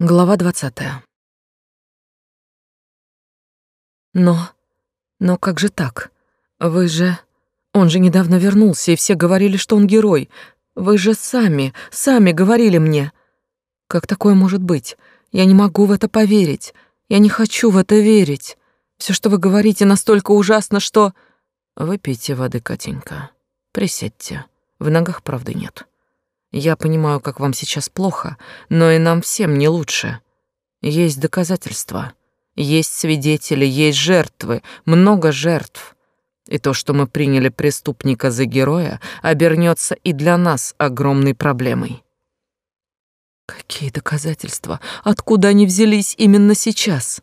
Глава двадцатая. Но... но как же так? Вы же... Он же недавно вернулся, и все говорили, что он герой. Вы же сами, сами говорили мне. Как такое может быть? Я не могу в это поверить. Я не хочу в это верить. Все, что вы говорите, настолько ужасно, что... Выпейте воды, Катенька. Присядьте. В ногах правды нет. Я понимаю, как вам сейчас плохо, но и нам всем не лучше. Есть доказательства, есть свидетели, есть жертвы, много жертв. И то, что мы приняли преступника за героя, обернется и для нас огромной проблемой. Какие доказательства? Откуда они взялись именно сейчас?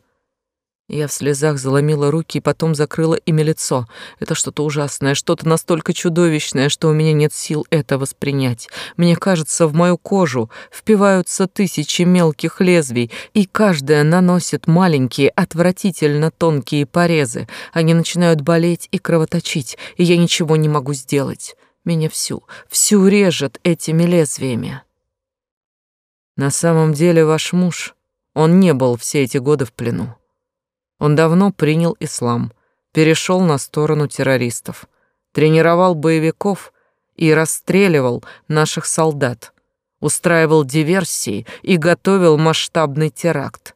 Я в слезах заломила руки и потом закрыла ими лицо. Это что-то ужасное, что-то настолько чудовищное, что у меня нет сил это воспринять. Мне кажется, в мою кожу впиваются тысячи мелких лезвий, и каждая наносит маленькие, отвратительно тонкие порезы. Они начинают болеть и кровоточить, и я ничего не могу сделать. Меня всю, всю режет этими лезвиями. На самом деле ваш муж, он не был все эти годы в плену. Он давно принял ислам, перешел на сторону террористов, тренировал боевиков и расстреливал наших солдат, устраивал диверсии и готовил масштабный теракт.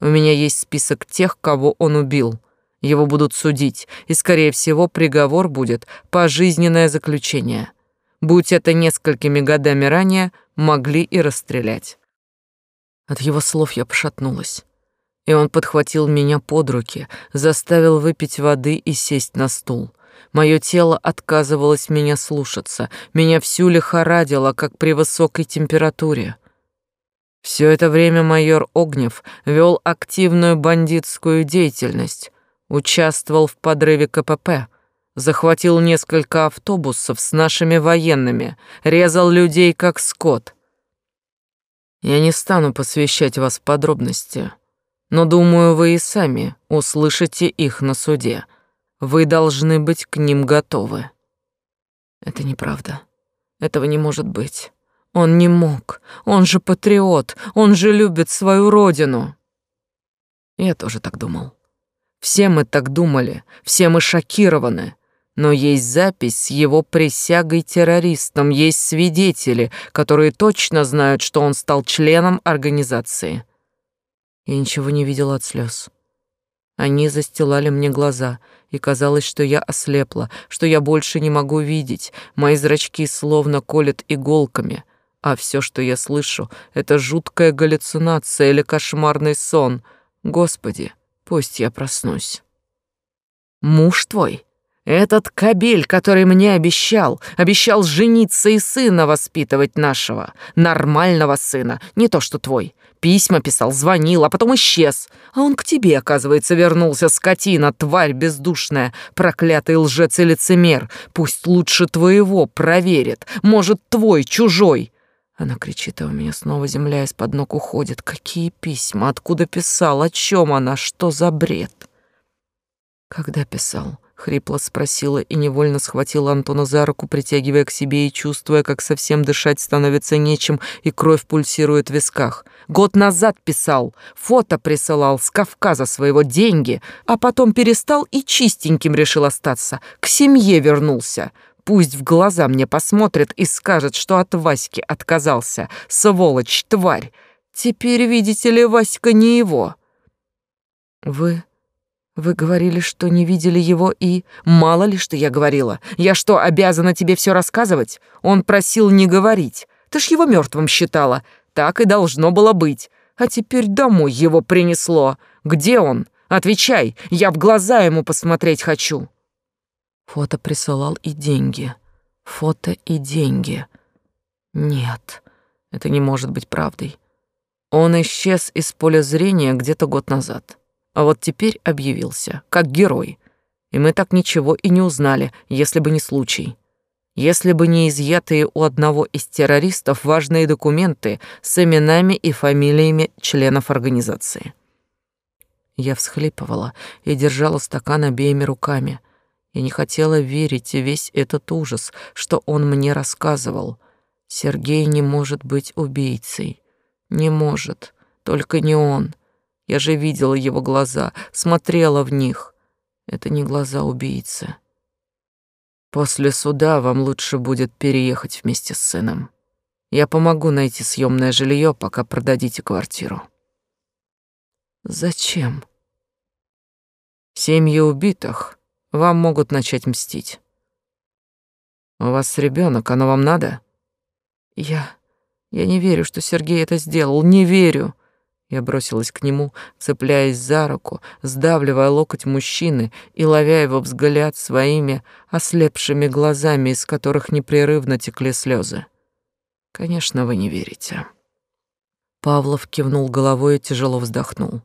У меня есть список тех, кого он убил. Его будут судить, и, скорее всего, приговор будет пожизненное заключение. Будь это несколькими годами ранее, могли и расстрелять. От его слов я пошатнулась и он подхватил меня под руки, заставил выпить воды и сесть на стул. Мое тело отказывалось меня слушаться, меня всю лихорадило, как при высокой температуре. Все это время майор Огнев вел активную бандитскую деятельность, участвовал в подрыве КПП, захватил несколько автобусов с нашими военными, резал людей как скот. Я не стану посвящать вас в подробности. Но, думаю, вы и сами услышите их на суде. Вы должны быть к ним готовы. Это неправда. Этого не может быть. Он не мог. Он же патриот. Он же любит свою родину. Я тоже так думал. Все мы так думали. Все мы шокированы. Но есть запись с его присягой террористом, есть свидетели, которые точно знают, что он стал членом организации. Я ничего не видела от слез. Они застилали мне глаза, и казалось, что я ослепла, что я больше не могу видеть. Мои зрачки словно колят иголками, а все, что я слышу, это жуткая галлюцинация или кошмарный сон. Господи, пусть я проснусь. Муж твой? Этот кабель, который мне обещал, обещал жениться и сына воспитывать нашего, нормального сына, не то что твой. Письма писал, звонил, а потом исчез. А он к тебе, оказывается, вернулся, скотина, тварь бездушная, проклятый лжец и лицемер. Пусть лучше твоего проверит, может, твой, чужой. Она кричит, а у меня снова земля из-под ног уходит. Какие письма? Откуда писал? О чем она? Что за бред? Когда писал? Хрипло спросила и невольно схватила Антона за руку, притягивая к себе и чувствуя, как совсем дышать становится нечем, и кровь пульсирует в висках. Год назад писал, фото присылал с Кавказа своего деньги, а потом перестал и чистеньким решил остаться, к семье вернулся. Пусть в глаза мне посмотрит и скажет, что от Васьки отказался. Сволочь, тварь. Теперь, видите ли, Васька не его. Вы вы говорили, что не видели его и... Мало ли, что я говорила. Я что, обязана тебе все рассказывать? Он просил не говорить. Ты ж его мертвым считала. Так и должно было быть. А теперь домой его принесло. Где он? Отвечай, я в глаза ему посмотреть хочу. Фото присылал и деньги. Фото и деньги. Нет, это не может быть правдой. Он исчез из поля зрения где-то год назад. А вот теперь объявился, как герой. И мы так ничего и не узнали, если бы не случай. Если бы не изъятые у одного из террористов важные документы с именами и фамилиями членов организации. Я всхлипывала и держала стакан обеими руками. Я не хотела верить весь этот ужас, что он мне рассказывал. Сергей не может быть убийцей. Не может Только не он. Я же видела его глаза, смотрела в них. Это не глаза убийцы. После суда вам лучше будет переехать вместе с сыном. Я помогу найти съемное жилье, пока продадите квартиру. Зачем? Семьи убитых вам могут начать мстить. У вас ребенок, оно вам надо? Я... Я не верю, что Сергей это сделал, не верю. Я бросилась к нему, цепляясь за руку, сдавливая локоть мужчины и ловя его взгляд своими ослепшими глазами, из которых непрерывно текли слезы. Конечно, вы не верите. Павлов кивнул головой и тяжело вздохнул.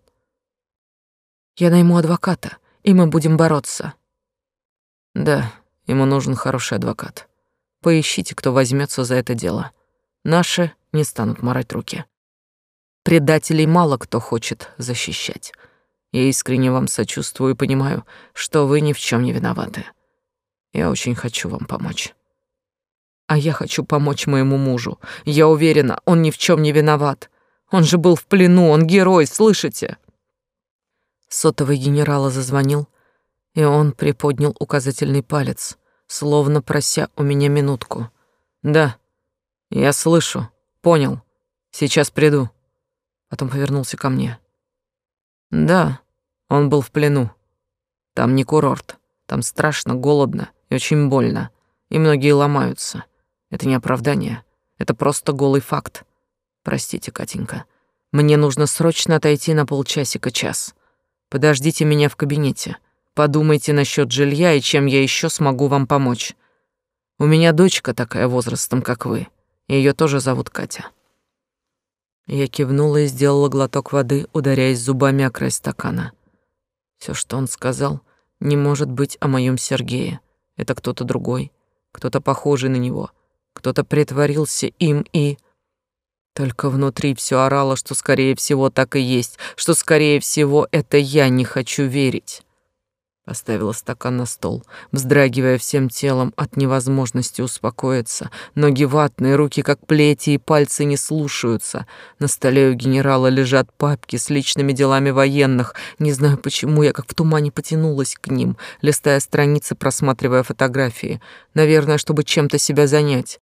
Я найму адвоката, и мы будем бороться. Да, ему нужен хороший адвокат. Поищите, кто возьмется за это дело. Наши не станут морать руки. Предателей мало кто хочет защищать. Я искренне вам сочувствую и понимаю, что вы ни в чем не виноваты. Я очень хочу вам помочь. А я хочу помочь моему мужу. Я уверена, он ни в чем не виноват. Он же был в плену, он герой, слышите? Сотовый генерала зазвонил, и он приподнял указательный палец, словно прося у меня минутку. Да, я слышу, понял. Сейчас приду. Потом повернулся ко мне. Да, он был в плену. Там не курорт. Там страшно, голодно и очень больно. И многие ломаются. Это не оправдание. Это просто голый факт. Простите, Катенька. Мне нужно срочно отойти на полчасика-час. Подождите меня в кабинете. Подумайте насчет жилья и чем я еще смогу вам помочь. У меня дочка такая возрастом, как вы. Ее тоже зовут Катя. Я кивнула и сделала глоток воды, ударяясь зубами о край стакана. Все, что он сказал, не может быть о моем Сергее. Это кто-то другой, кто-то похожий на него, кто-то притворился им и... Только внутри все орало, что скорее всего так и есть, что скорее всего это я не хочу верить. Поставила стакан на стол, вздрагивая всем телом от невозможности успокоиться. Ноги ватные, руки как плети и пальцы не слушаются. На столе у генерала лежат папки с личными делами военных. Не знаю почему, я как в тумане потянулась к ним, листая страницы, просматривая фотографии. Наверное, чтобы чем-то себя занять.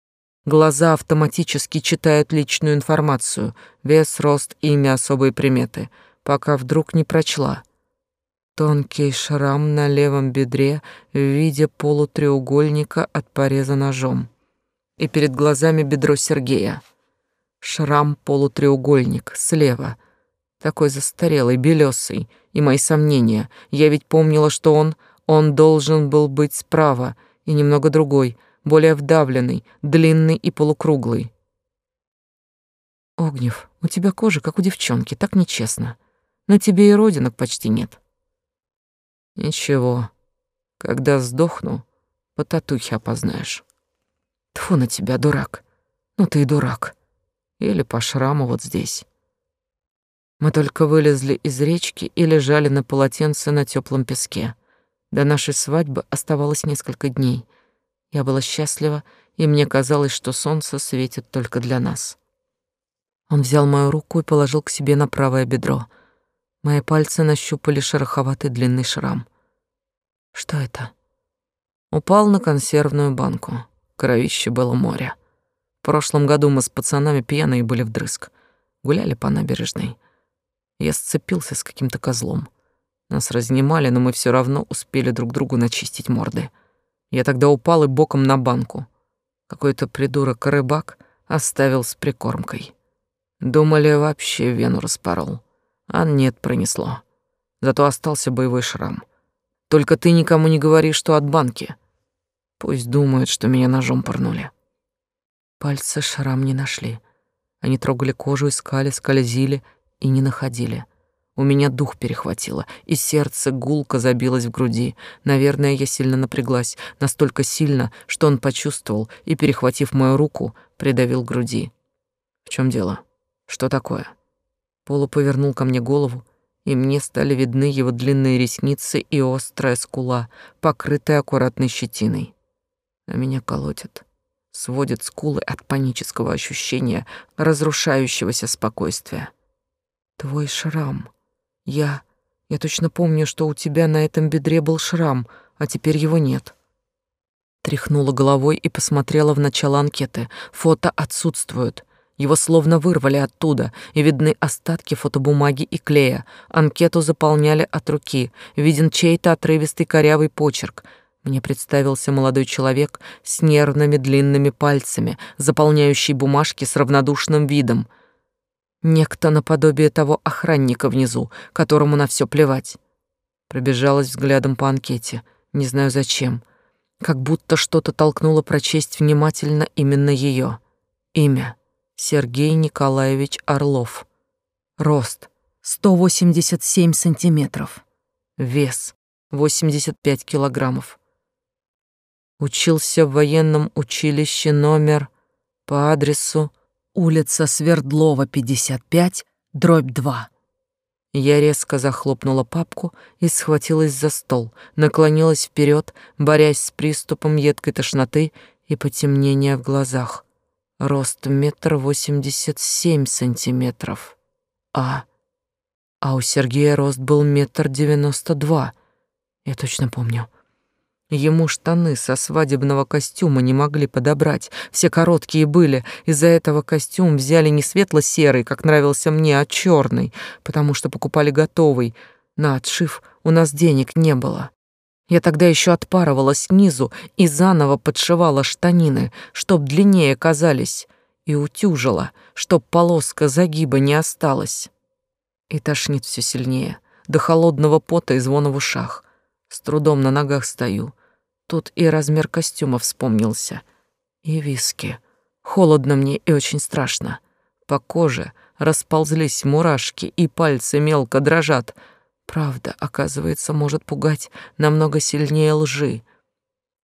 Глаза автоматически читают личную информацию. Вес, рост, имя, особые приметы. Пока вдруг не прочла — Тонкий шрам на левом бедре в виде полутреугольника от пореза ножом. И перед глазами бедро Сергея. Шрам-полутреугольник слева. Такой застарелый, белесый. И мои сомнения. Я ведь помнила, что он... Он должен был быть справа. И немного другой, более вдавленный, длинный и полукруглый. Огнев, у тебя кожа, как у девчонки, так нечестно. На тебе и родинок почти нет. Ничего, когда сдохну, по татухе опознаешь. Тфу на тебя, дурак. Ну ты и дурак. Или по шраму вот здесь. Мы только вылезли из речки и лежали на полотенце на теплом песке. До нашей свадьбы оставалось несколько дней. Я была счастлива, и мне казалось, что солнце светит только для нас. Он взял мою руку и положил к себе на правое бедро — Мои пальцы нащупали шероховатый длинный шрам. Что это? Упал на консервную банку. Кровище было море. В прошлом году мы с пацанами пьяные были вдрызг. Гуляли по набережной. Я сцепился с каким-то козлом. Нас разнимали, но мы все равно успели друг другу начистить морды. Я тогда упал и боком на банку. Какой-то придурок-рыбак оставил с прикормкой. Думали, вообще вену распорол. А нет, пронесло. Зато остался боевой шрам. Только ты никому не говори, что от банки. Пусть думают, что меня ножом порнули. Пальцы шрам не нашли. Они трогали кожу, искали, скользили и не находили. У меня дух перехватило, и сердце гулко забилось в груди. Наверное, я сильно напряглась, настолько сильно, что он почувствовал и, перехватив мою руку, придавил груди. В чем дело? Что такое? Полу повернул ко мне голову, и мне стали видны его длинные ресницы и острая скула, покрытая аккуратной щетиной. А меня колотит, сводит скулы от панического ощущения разрушающегося спокойствия. Твой шрам. Я... Я точно помню, что у тебя на этом бедре был шрам, а теперь его нет. Тряхнула головой и посмотрела в начало анкеты. Фото отсутствуют. Его словно вырвали оттуда, и видны остатки фотобумаги и клея. Анкету заполняли от руки. Виден чей-то отрывистый корявый почерк. Мне представился молодой человек с нервными длинными пальцами, заполняющий бумажки с равнодушным видом. Некто наподобие того охранника внизу, которому на все плевать. Пробежалась взглядом по анкете. Не знаю зачем. Как будто что-то толкнуло прочесть внимательно именно ее. Имя. Сергей Николаевич Орлов. Рост 187 сантиметров. Вес 85 килограммов. Учился в военном училище номер по адресу улица Свердлова, 55, дробь 2. Я резко захлопнула папку и схватилась за стол, наклонилась вперед, борясь с приступом едкой тошноты и потемнения в глазах. Рост метр восемьдесят семь сантиметров. А... А у Сергея рост был метр девяносто два. Я точно помню. Ему штаны со свадебного костюма не могли подобрать. Все короткие были. Из-за этого костюм взяли не светло-серый, как нравился мне, а черный, потому что покупали готовый. На отшив у нас денег не было. Я тогда еще отпарывала снизу и заново подшивала штанины, чтоб длиннее казались, и утюжила, чтоб полоска загиба не осталась. И тошнит все сильнее, до холодного пота и звона в ушах. С трудом на ногах стою. Тут и размер костюма вспомнился. И виски. Холодно мне и очень страшно. По коже расползлись мурашки, и пальцы мелко дрожат — Правда, оказывается, может пугать намного сильнее лжи.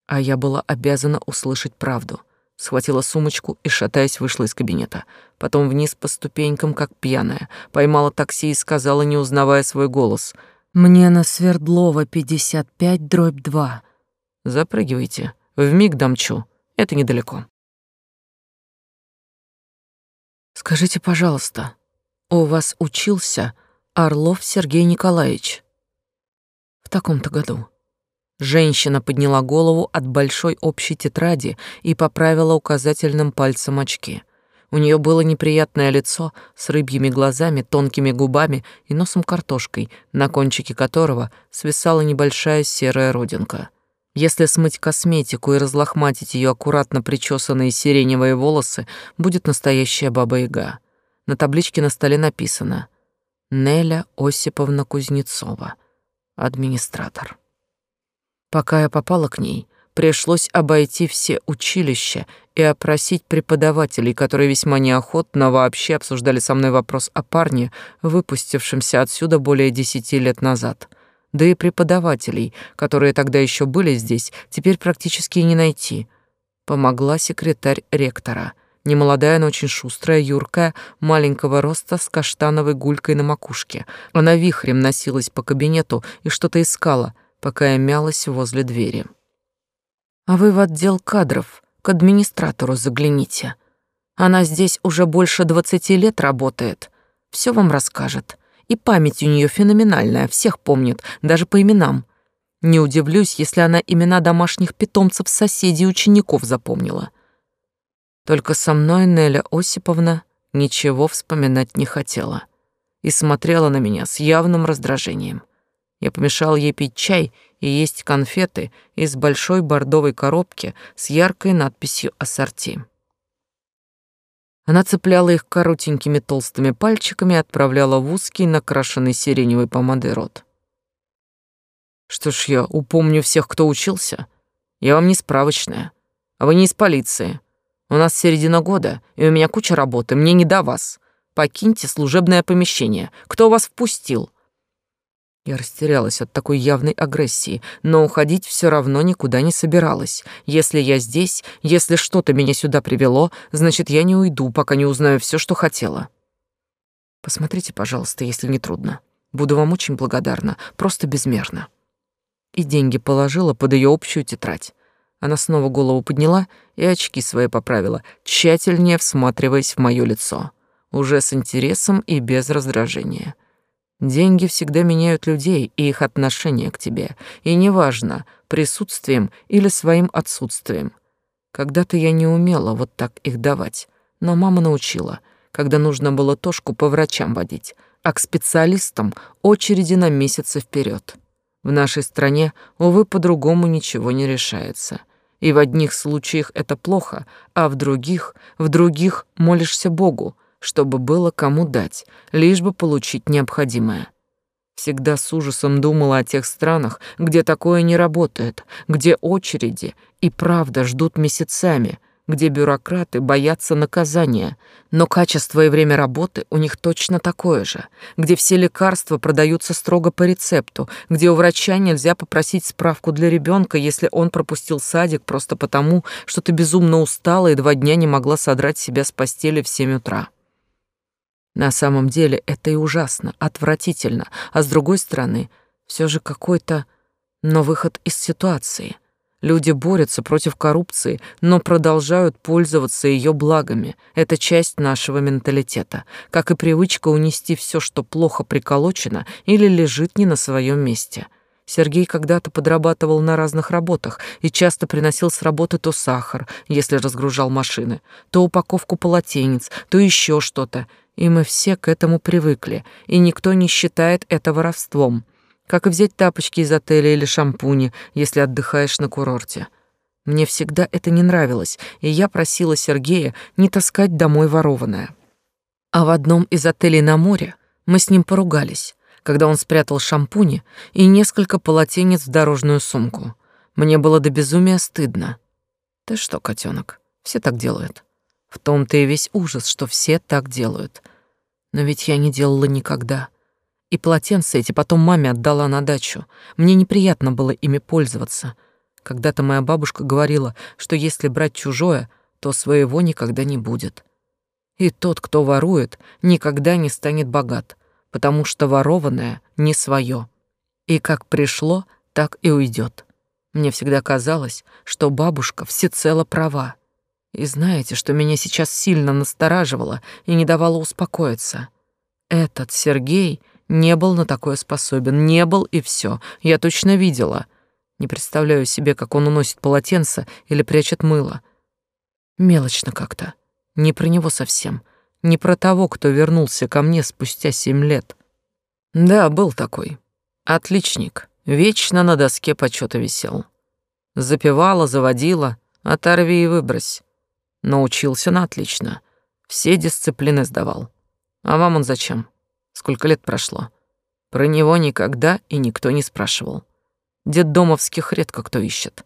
А я была обязана услышать правду. Схватила сумочку и, шатаясь, вышла из кабинета. Потом вниз по ступенькам, как пьяная. Поймала такси и сказала, не узнавая свой голос. «Мне на Свердлова, 55, дробь 2». «Запрыгивайте. Вмиг домчу. Это недалеко». «Скажите, пожалуйста, у вас учился Орлов Сергей Николаевич. В таком-то году. Женщина подняла голову от большой общей тетради и поправила указательным пальцем очки. У нее было неприятное лицо с рыбьими глазами, тонкими губами и носом картошкой, на кончике которого свисала небольшая серая родинка. Если смыть косметику и разлохматить ее аккуратно причесанные сиреневые волосы, будет настоящая баба-яга. На табличке на столе написано Неля Осиповна Кузнецова, администратор. Пока я попала к ней, пришлось обойти все училища и опросить преподавателей, которые весьма неохотно вообще обсуждали со мной вопрос о парне, выпустившемся отсюда более десяти лет назад. Да и преподавателей, которые тогда еще были здесь, теперь практически не найти. Помогла секретарь ректора — Немолодая, но очень шустрая, юркая, маленького роста с каштановой гулькой на макушке. Она вихрем носилась по кабинету и что-то искала, пока я мялась возле двери. «А вы в отдел кадров, к администратору загляните. Она здесь уже больше двадцати лет работает. Все вам расскажет. И память у нее феноменальная, всех помнит, даже по именам. Не удивлюсь, если она имена домашних питомцев соседей и учеников запомнила». Только со мной Неля Осиповна ничего вспоминать не хотела и смотрела на меня с явным раздражением. Я помешал ей пить чай и есть конфеты из большой бордовой коробки с яркой надписью «Ассорти». Она цепляла их коротенькими толстыми пальчиками и отправляла в узкий, накрашенный сиреневой помадой рот. Что ж я упомню всех, кто учился? Я вам не справочная, а вы не из полиции. У нас середина года, и у меня куча работы, мне не до вас. Покиньте служебное помещение. Кто вас впустил?» Я растерялась от такой явной агрессии, но уходить все равно никуда не собиралась. Если я здесь, если что-то меня сюда привело, значит, я не уйду, пока не узнаю все, что хотела. Посмотрите, пожалуйста, если не трудно. Буду вам очень благодарна, просто безмерно. И деньги положила под ее общую тетрадь. Она снова голову подняла и очки свои поправила, тщательнее всматриваясь в моё лицо. уже с интересом и без раздражения. Деньги всегда меняют людей и их отношение к тебе, и неважно, присутствием или своим отсутствием. Когда-то я не умела вот так их давать, но мама научила, когда нужно было Тошку по врачам водить, а к специалистам очереди на месяцы вперед. В нашей стране, увы, по-другому ничего не решается. И в одних случаях это плохо, а в других, в других молишься Богу, чтобы было кому дать, лишь бы получить необходимое. Всегда с ужасом думала о тех странах, где такое не работает, где очереди и правда ждут месяцами, где бюрократы боятся наказания, но качество и время работы у них точно такое же, где все лекарства продаются строго по рецепту, где у врача нельзя попросить справку для ребенка, если он пропустил садик просто потому, что ты безумно устала и два дня не могла содрать себя с постели в семь утра. На самом деле это и ужасно, отвратительно, а с другой стороны, все же какой-то, но выход из ситуации. Люди борются против коррупции, но продолжают пользоваться ее благами. Это часть нашего менталитета, как и привычка унести все, что плохо приколочено или лежит не на своем месте. Сергей когда-то подрабатывал на разных работах и часто приносил с работы то сахар, если разгружал машины, то упаковку полотенец, то еще что-то — и мы все к этому привыкли, и никто не считает это воровством. Как и взять тапочки из отеля или шампуни, если отдыхаешь на курорте. Мне всегда это не нравилось, и я просила Сергея не таскать домой ворованное. А в одном из отелей на море мы с ним поругались, когда он спрятал шампуни и несколько полотенец в дорожную сумку. Мне было до безумия стыдно. Ты что, котенок, все так делают. В том-то и весь ужас, что все так делают. Но ведь я не делала никогда. И полотенца эти потом маме отдала на дачу. Мне неприятно было ими пользоваться. Когда-то моя бабушка говорила, что если брать чужое, то своего никогда не будет. И тот, кто ворует, никогда не станет богат, потому что ворованное не свое. И как пришло, так и уйдет. Мне всегда казалось, что бабушка всецело права. И знаете, что меня сейчас сильно настораживало и не давало успокоиться? Этот Сергей не был на такое способен, не был и все. Я точно видела. Не представляю себе, как он уносит полотенце или прячет мыло. Мелочно как-то. Не про него совсем. Не про того, кто вернулся ко мне спустя семь лет. Да, был такой. Отличник. Вечно на доске почета висел. Запевала, заводила. Оторви и выбрось. Научился на отлично. Все дисциплины сдавал. А вам он зачем? Сколько лет прошло? Про него никогда и никто не спрашивал. Детдомовских редко кто ищет.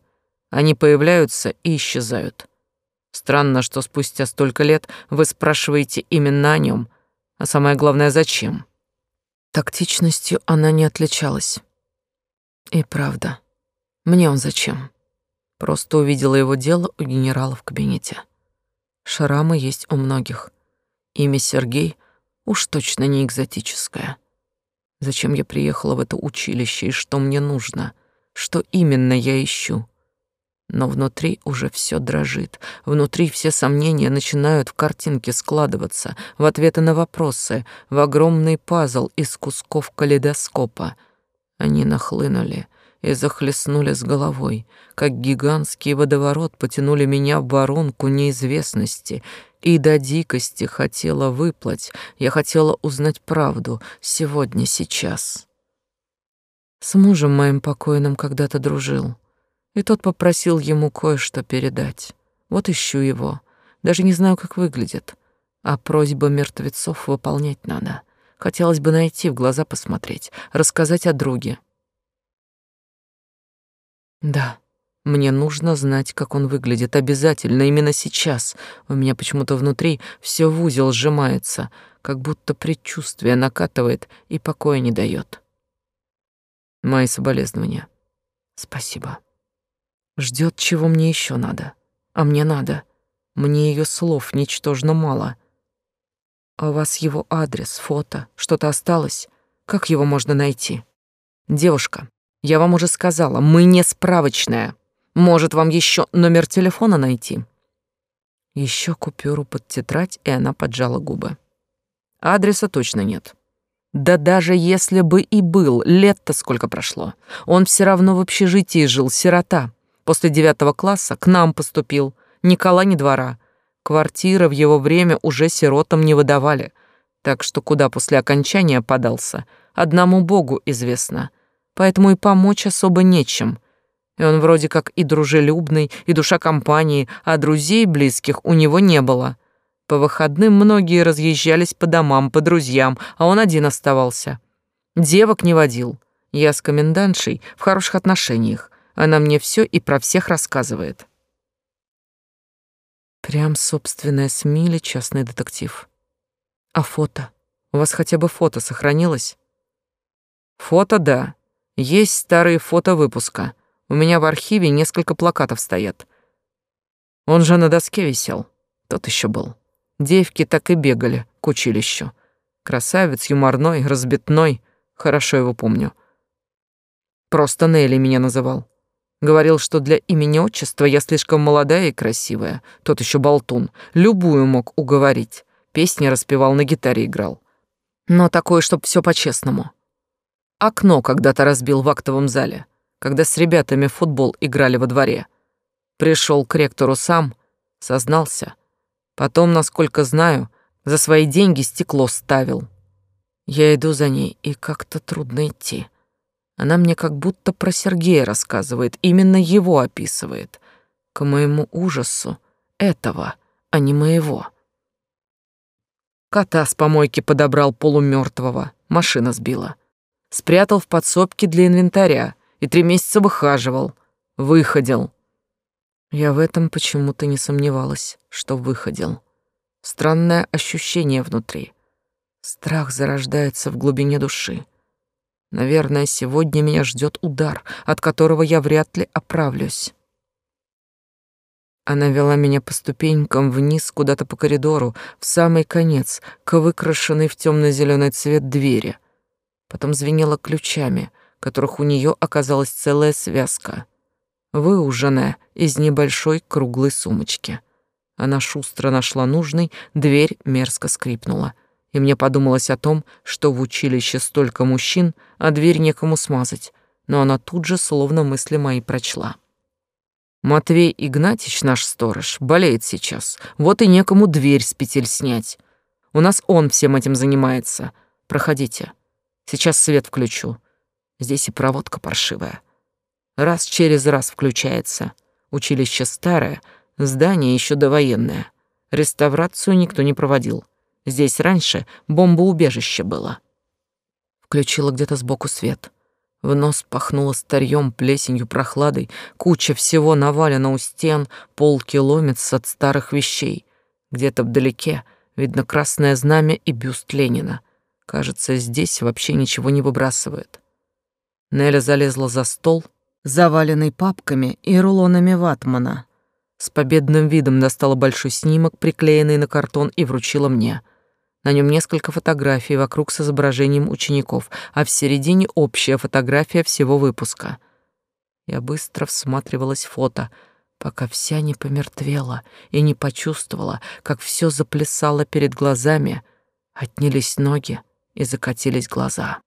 Они появляются и исчезают. Странно, что спустя столько лет вы спрашиваете именно о нем, а самое главное, зачем? Тактичностью она не отличалась. И правда, мне он зачем? Просто увидела его дело у генерала в кабинете. Шрамы есть у многих. Имя Сергей уж точно не экзотическое. Зачем я приехала в это училище и что мне нужно? Что именно я ищу? Но внутри уже все дрожит. Внутри все сомнения начинают в картинке складываться, в ответы на вопросы, в огромный пазл из кусков калейдоскопа. Они нахлынули, и захлестнули с головой, как гигантский водоворот потянули меня в воронку неизвестности, и до дикости хотела выплыть, я хотела узнать правду сегодня, сейчас. С мужем моим покойным когда-то дружил, и тот попросил ему кое-что передать. Вот ищу его, даже не знаю, как выглядит, а просьбы мертвецов выполнять надо. Хотелось бы найти, в глаза посмотреть, рассказать о друге. Да, мне нужно знать, как он выглядит, обязательно, именно сейчас. У меня почему-то внутри все в узел сжимается, как будто предчувствие накатывает и покоя не дает. Мои соболезнования. Спасибо. Ждет, чего мне еще надо. А мне надо. Мне ее слов ничтожно мало. А у вас его адрес, фото, что-то осталось? Как его можно найти? Девушка, я вам уже сказала, мы не справочная. Может, вам еще номер телефона найти? Еще купюру под тетрадь, и она поджала губы. Адреса точно нет. Да даже если бы и был, лет-то сколько прошло. Он все равно в общежитии жил, сирота. После девятого класса к нам поступил. Ни кола, ни двора. Квартиры в его время уже сиротам не выдавали. Так что куда после окончания подался, одному богу известно. Поэтому и помочь особо нечем. И он вроде как и дружелюбный, и душа компании, а друзей близких у него не было. По выходным многие разъезжались по домам, по друзьям, а он один оставался. Девок не водил. Я с комендантшей в хороших отношениях. Она мне все и про всех рассказывает. Прям собственная Смили частный детектив. А фото? У вас хотя бы фото сохранилось? Фото, да. Есть старые фото выпуска. У меня в архиве несколько плакатов стоят. Он же на доске висел. Тот еще был. Девки так и бегали к училищу. Красавец, юморной, разбитной. Хорошо его помню. Просто Нелли меня называл. Говорил, что для имени-отчества я слишком молодая и красивая. Тот еще болтун. Любую мог уговорить. Песни распевал, на гитаре играл. Но такое, чтоб все по-честному. Окно когда-то разбил в актовом зале, когда с ребятами в футбол играли во дворе. Пришел к ректору сам, сознался — Потом, насколько знаю, за свои деньги стекло ставил. Я иду за ней, и как-то трудно идти. Она мне как будто про Сергея рассказывает, именно его описывает. К моему ужасу этого, а не моего. Кота с помойки подобрал полумертвого, машина сбила. Спрятал в подсобке для инвентаря и три месяца выхаживал. Выходил. Я в этом почему-то не сомневалась, что выходил. Странное ощущение внутри. Страх зарождается в глубине души. Наверное, сегодня меня ждет удар, от которого я вряд ли оправлюсь. Она вела меня по ступенькам вниз куда-то по коридору, в самый конец, к выкрашенной в темно зеленый цвет двери. Потом звенела ключами, которых у нее оказалась целая связка — выуженная из небольшой круглой сумочки. Она шустро нашла нужный, дверь мерзко скрипнула, и мне подумалось о том, что в училище столько мужчин, а дверь некому смазать, но она тут же словно мысли мои прочла. Матвей Игнатьич, наш сторож, болеет сейчас, вот и некому дверь с петель снять. У нас он всем этим занимается. Проходите. Сейчас свет включу. Здесь и проводка паршивая раз через раз включается. Училище старое, здание еще довоенное. Реставрацию никто не проводил. Здесь раньше бомбоубежище было. Включила где-то сбоку свет. В нос пахнуло старьем, плесенью, прохладой. Куча всего навалена у стен, полки ломятся от старых вещей. Где-то вдалеке видно красное знамя и бюст Ленина. Кажется, здесь вообще ничего не выбрасывает. Неля залезла за стол — заваленный папками и рулонами ватмана. С победным видом достала большой снимок, приклеенный на картон, и вручила мне. На нем несколько фотографий вокруг с изображением учеников, а в середине общая фотография всего выпуска. Я быстро всматривалась в фото, пока вся не помертвела и не почувствовала, как все заплясало перед глазами, отнялись ноги и закатились глаза.